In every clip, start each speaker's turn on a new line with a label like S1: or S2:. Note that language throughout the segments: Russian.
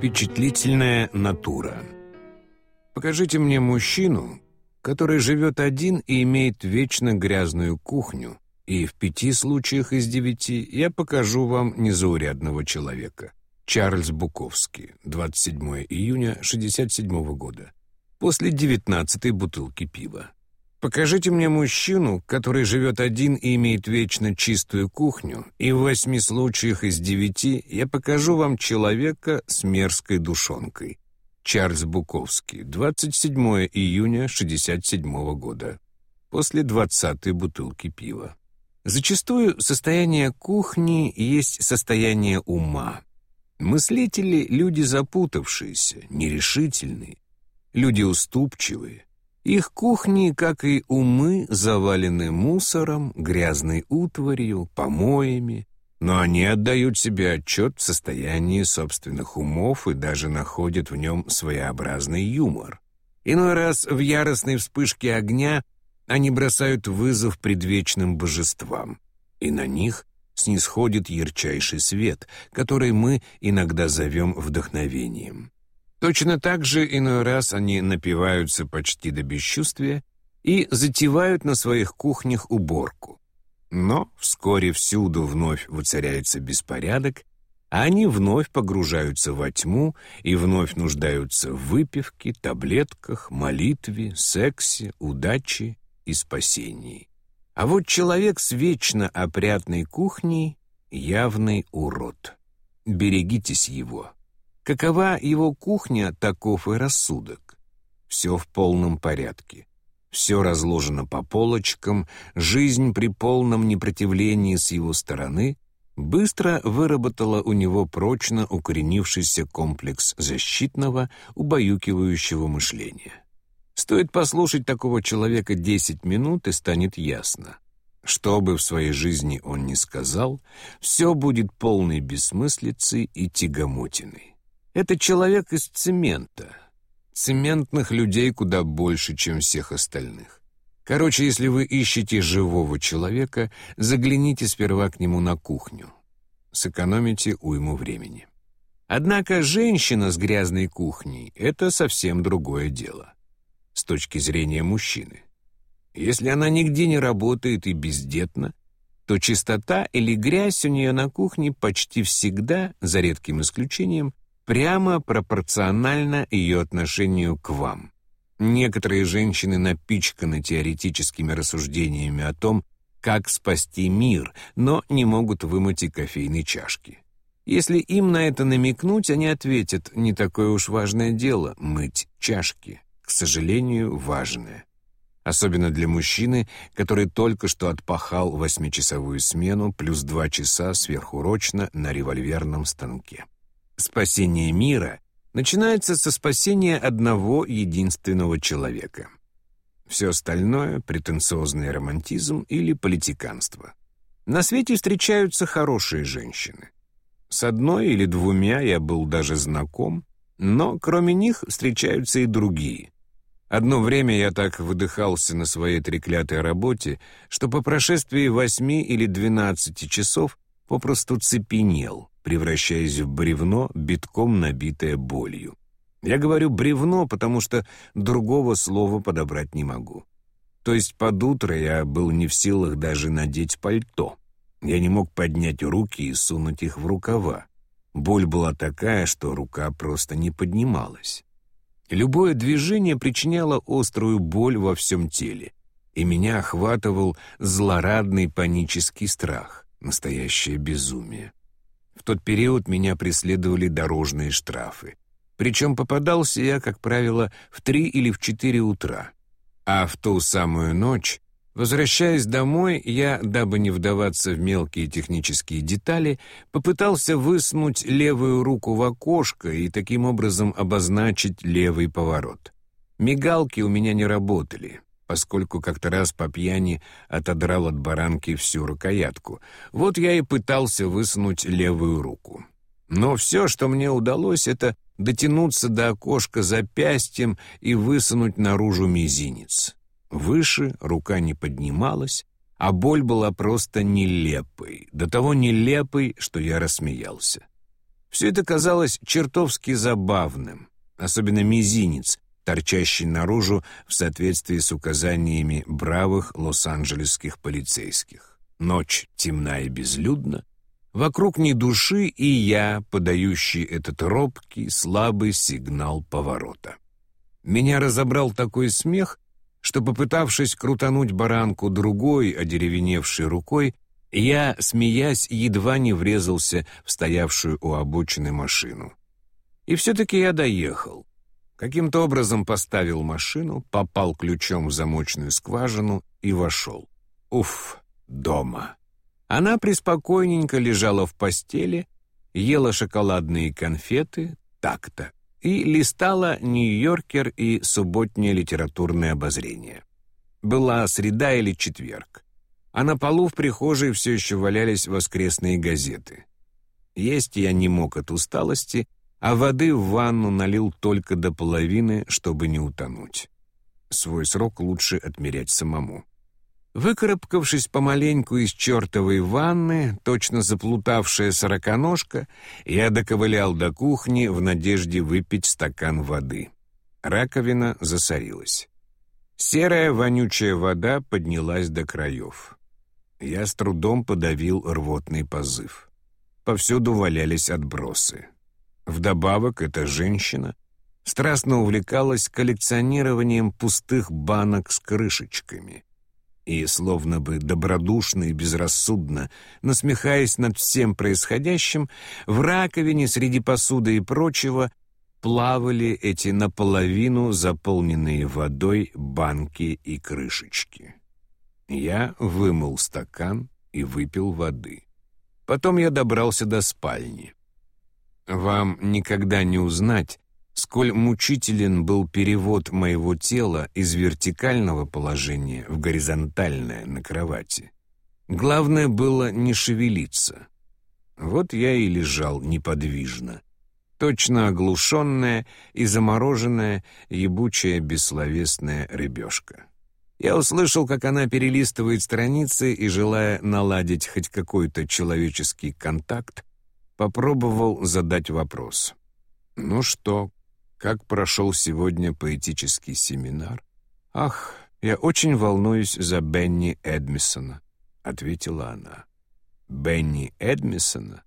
S1: Впечатлительная натура. Покажите мне мужчину, который живет один и имеет вечно грязную кухню, и в пяти случаях из девяти я покажу вам незаурядного человека. Чарльз Буковский, 27 июня 67 года. После девятнадцатой бутылки пива. Покажите мне мужчину, который живет один и имеет вечно чистую кухню, и в восьми случаях из девяти я покажу вам человека с мерзкой душонкой. Чарльз Буковский, 27 июня 67 года. После двадцатой бутылки пива. Зачастую состояние кухни есть состояние ума. Мыслители — люди запутавшиеся, нерешительные, люди уступчивые, их кухни, как и умы, завалены мусором, грязной утварью, помоями, но они отдают себе отчет в состоянии собственных умов и даже находят в нем своеобразный юмор. Иной раз в яростной вспышке огня они бросают вызов предвечным божествам, и на них снисходит ярчайший свет, который мы иногда зовем вдохновением. Точно так же иной раз они напиваются почти до бесчувствия и затевают на своих кухнях уборку. Но вскоре всюду вновь воцаряется беспорядок, а они вновь погружаются во тьму и вновь нуждаются в выпивке, таблетках, молитве, сексе, удаче и спасении. А вот человек с вечно опрятной кухней — явный урод. Берегитесь его. Какова его кухня, таков и рассудок. Все в полном порядке. Все разложено по полочкам, жизнь при полном непротивлении с его стороны быстро выработала у него прочно укоренившийся комплекс защитного, убаюкивающего мышления. Стоит послушать такого человека 10 минут, и станет ясно. Что бы в своей жизни он ни сказал, все будет полной бессмыслицей и тягомотиной. Это человек из цемента. Цементных людей куда больше, чем всех остальных. Короче, если вы ищете живого человека, загляните сперва к нему на кухню. Сэкономите уйму времени. Однако женщина с грязной кухней — это совсем другое дело. С точки зрения мужчины. Если она нигде не работает и бездетна, то чистота или грязь у нее на кухне почти всегда, за редким исключением, прямо пропорционально ее отношению к вам. Некоторые женщины напичканы теоретическими рассуждениями о том, как спасти мир, но не могут вымыть и кофейной чашки. Если им на это намекнуть, они ответят, не такое уж важное дело — мыть чашки. К сожалению, важное. Особенно для мужчины, который только что отпахал восьмичасовую смену плюс два часа сверхурочно на револьверном станке. Спасение мира начинается со спасения одного единственного человека. Все остальное — претенциозный романтизм или политиканство. На свете встречаются хорошие женщины. С одной или двумя я был даже знаком, но кроме них встречаются и другие. Одно время я так выдыхался на своей треклятой работе, что по прошествии восьми или двенадцати часов попросту цепенел, превращаясь в бревно, битком набитое болью. Я говорю «бревно», потому что другого слова подобрать не могу. То есть под утро я был не в силах даже надеть пальто. Я не мог поднять руки и сунуть их в рукава. Боль была такая, что рука просто не поднималась. Любое движение причиняло острую боль во всем теле, и меня охватывал злорадный панический страх, настоящее безумие. В тот период меня преследовали дорожные штрафы. Причем попадался я, как правило, в три или в четыре утра. А в ту самую ночь, возвращаясь домой, я, дабы не вдаваться в мелкие технические детали, попытался высунуть левую руку в окошко и таким образом обозначить левый поворот. Мигалки у меня не работали поскольку как-то раз по пьяни отодрал от баранки всю рукоятку. Вот я и пытался высунуть левую руку. Но все, что мне удалось, это дотянуться до окошка запястьем и высунуть наружу мизинец. Выше рука не поднималась, а боль была просто нелепой, до того нелепой, что я рассмеялся. Все это казалось чертовски забавным, особенно мизинец, торчащий наружу в соответствии с указаниями бравых лос-анджелесских полицейских. Ночь темна и безлюдна, вокруг ни души, и я, подающий этот робкий, слабый сигнал поворота. Меня разобрал такой смех, что, попытавшись крутануть баранку другой, одеревеневшей рукой, я, смеясь, едва не врезался в стоявшую у обочины машину. И все-таки я доехал. Каким-то образом поставил машину, попал ключом в замочную скважину и вошел. Уф, дома. Она преспокойненько лежала в постели, ела шоколадные конфеты, так-то, и листала «Нью-Йоркер» и «Субботнее литературное обозрение». Была среда или четверг, а на полу в прихожей все еще валялись воскресные газеты. Есть я не мог от усталости, а воды в ванну налил только до половины, чтобы не утонуть. Свой срок лучше отмерять самому. Выкарабкавшись помаленьку из чертовой ванны, точно заплутавшая сороконожка, я доковылял до кухни в надежде выпить стакан воды. Раковина засорилась. Серая вонючая вода поднялась до краев. Я с трудом подавил рвотный позыв. Повсюду валялись отбросы. Вдобавок эта женщина страстно увлекалась коллекционированием пустых банок с крышечками — и, словно бы добродушно и безрассудно, насмехаясь над всем происходящим, в раковине среди посуды и прочего плавали эти наполовину заполненные водой банки и крышечки. Я вымыл стакан и выпил воды. Потом я добрался до спальни. Вам никогда не узнать, сколь мучителен был перевод моего тела из вертикального положения в горизонтальное на кровати. Главное было не шевелиться. Вот я и лежал неподвижно, точно оглушенная и замороженная ебучая бессловесная рыбешка. Я услышал, как она перелистывает страницы и, желая наладить хоть какой-то человеческий контакт, попробовал задать вопрос. «Ну что, как прошел сегодня поэтический семинар? Ах, я очень волнуюсь за Бенни Эдмисона, ответила она. Бенни Эдмисона?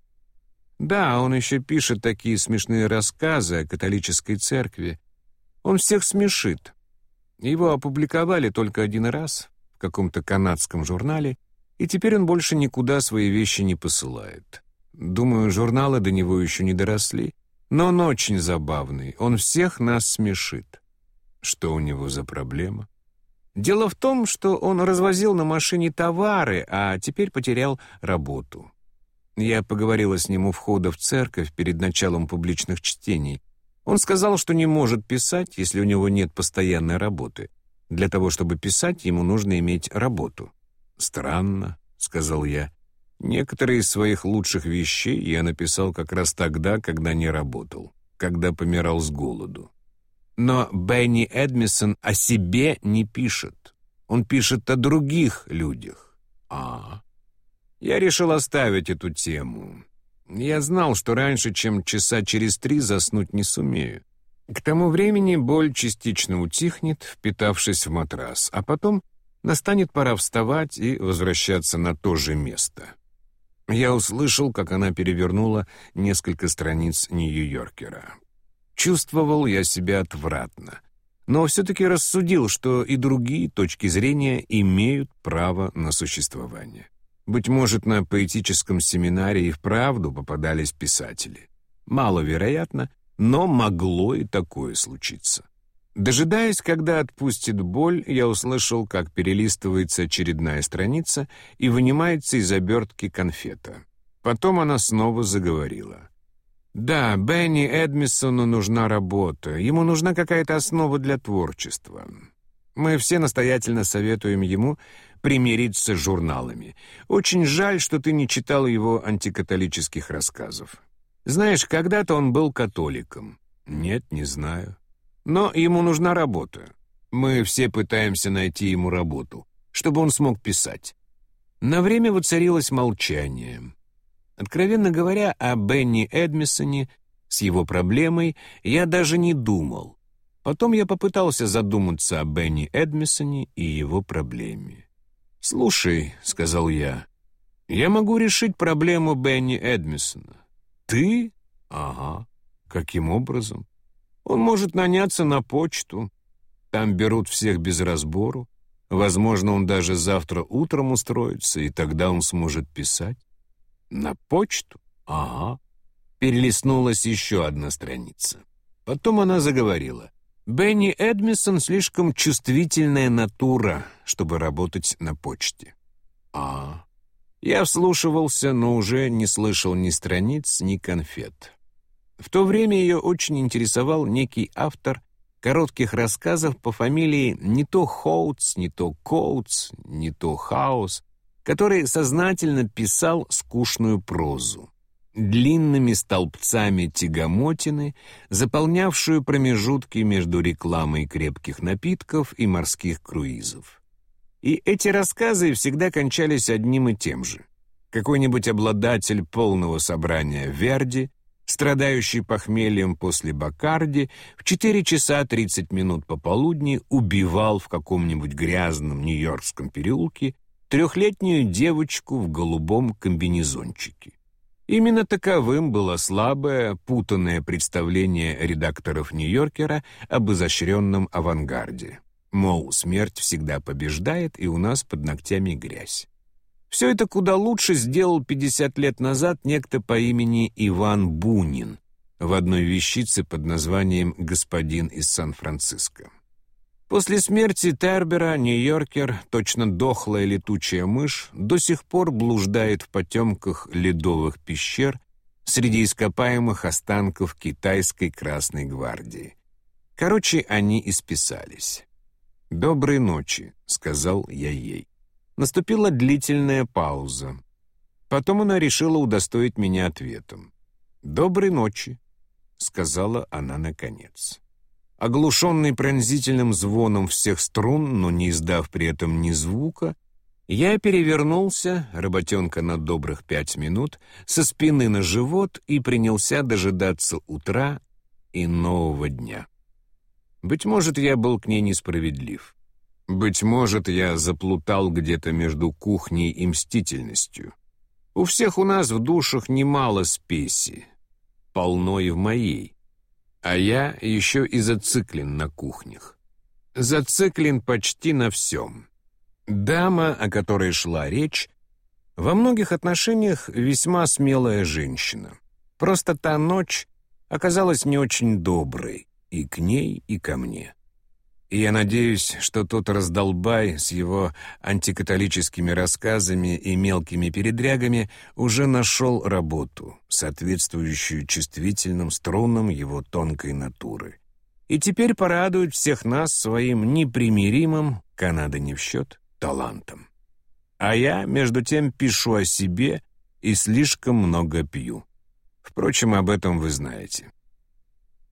S1: Да, он еще пишет такие смешные рассказы о католической церкви. Он всех смешит. Его опубликовали только один раз в каком-то канадском журнале, и теперь он больше никуда свои вещи не посылает. Думаю, журналы до него еще не доросли, но он очень забавный, он всех нас смешит. Что у него за проблема? Дело в том, что он развозил на машине товары, а теперь потерял работу. Я поговорила с ним у входа в церковь перед началом публичных чтений. Он сказал, что не может писать, если у него нет постоянной работы. Для того, чтобы писать, ему нужно иметь работу. «Странно», — сказал я. Некоторые из своих лучших вещей я написал как раз тогда, когда не работал, когда помирал с голоду. Но Бенни Эдмисон о себе не пишет. Он пишет о других людях. А, я решил оставить эту тему. Я знал, что раньше, чем часа через три, заснуть не сумею. К тому времени боль частично утихнет, впитавшись в матрас, а потом настанет пора вставать и возвращаться на то же место. Я услышал, как она перевернула несколько страниц Нью-Йоркера. Чувствовал я себя отвратно, но все-таки рассудил, что и другие точки зрения имеют право на существование. Быть может, на поэтическом семинаре и вправду попадались писатели. Маловероятно, но могло и такое случиться. Дожидаясь, когда отпустит боль, я услышал, как перелистывается очередная страница и вынимается из обертки конфета. Потом она снова заговорила. «Да, Бенни Эдмисону нужна работа, ему нужна какая-то основа для творчества. Мы все настоятельно советуем ему примириться с журналами. Очень жаль, что ты не читал его антикатолических рассказов. Знаешь, когда-то он был католиком. Нет, не знаю. Но ему нужна работа. Мы все пытаемся найти ему работу, чтобы он смог писать. На время воцарилось молчание. Откровенно говоря, о Бенни Эдмисоне с его проблемой я даже не думал. Потом я попытался задуматься о Бенни Эдмисоне и его проблеме. «Слушай», — сказал я, — «я могу решить проблему Бенни Эдмисона». «Ты?» «Ага. Каким образом?» «Он может наняться на почту. Там берут всех без разбору. Возможно, он даже завтра утром устроится, и тогда он сможет писать. На почту? Ага. Перелистнулась еще одна страница. Потом она заговорила. Бенни Эдмисон слишком чувствительная натура, чтобы работать на почте. А, я вслушивался, но уже не слышал ни страниц, ни конфет. В то время ее очень интересовал некий автор коротких рассказов по фамилии не то Хоутс, не то Коутс, не то Хаус, который сознательно писал скучную прозу. Длинными столбцами тягомотины, заполнявшую промежутки между рекламой крепких напитков и морских круизов. И эти рассказы всегда кончались одним и тем же. Какой-нибудь обладатель полного собрания Верди — страдающий похмельем после Бакарди, в 4 часа 30 минут пополудни убивал в каком-нибудь грязном нью-йоркском переулке трехлетнюю девочку в голубом комбинезончике. Именно таковым было слабое, путанное представление редакторов «Нью-Йоркера» об изощренном авангарде. Мол, смерть всегда побеждает, и у нас под ногтями грязь. Все это куда лучше сделал 50 лет назад некто по имени Иван Бунин в одной вещице под названием «Господин из Сан-Франциско». После смерти Тербера Нью-Йоркер, точно дохлая летучая мышь, до сих пор блуждает в потемках ледовых пещер среди ископаемых останков китайской Красной Гвардии. Короче, они исписались. «Доброй ночи», — сказал я ей. Наступила длительная пауза. Потом она решила удостоить меня ответом. «Доброй ночи», — сказала она наконец. Оглушенный пронзительным звоном всех струн, но не издав при этом ни звука, я перевернулся, работенка на добрых пять минут, со спины на живот и принялся дожидаться утра и нового дня. Быть может, я был к ней несправедлив. Быть может, я заплутал где-то между кухней и мстительностью. У всех у нас в душах немало спеси, полно и в моей. А я еще и зациклен на кухнях. Зациклен почти на всем. Дама, о которой шла речь, во многих отношениях весьма смелая женщина. Просто та ночь оказалась не очень доброй и к ней, и ко мне. И я надеюсь, что тот раздолбай с его антикатолическими рассказами и мелкими передрягами уже нашел работу, соответствующую чувствительным струнам его тонкой натуры. И теперь порадует всех нас своим непримиримым, Канада не в счет, талантом. А я, между тем, пишу о себе и слишком много пью. Впрочем, об этом вы знаете.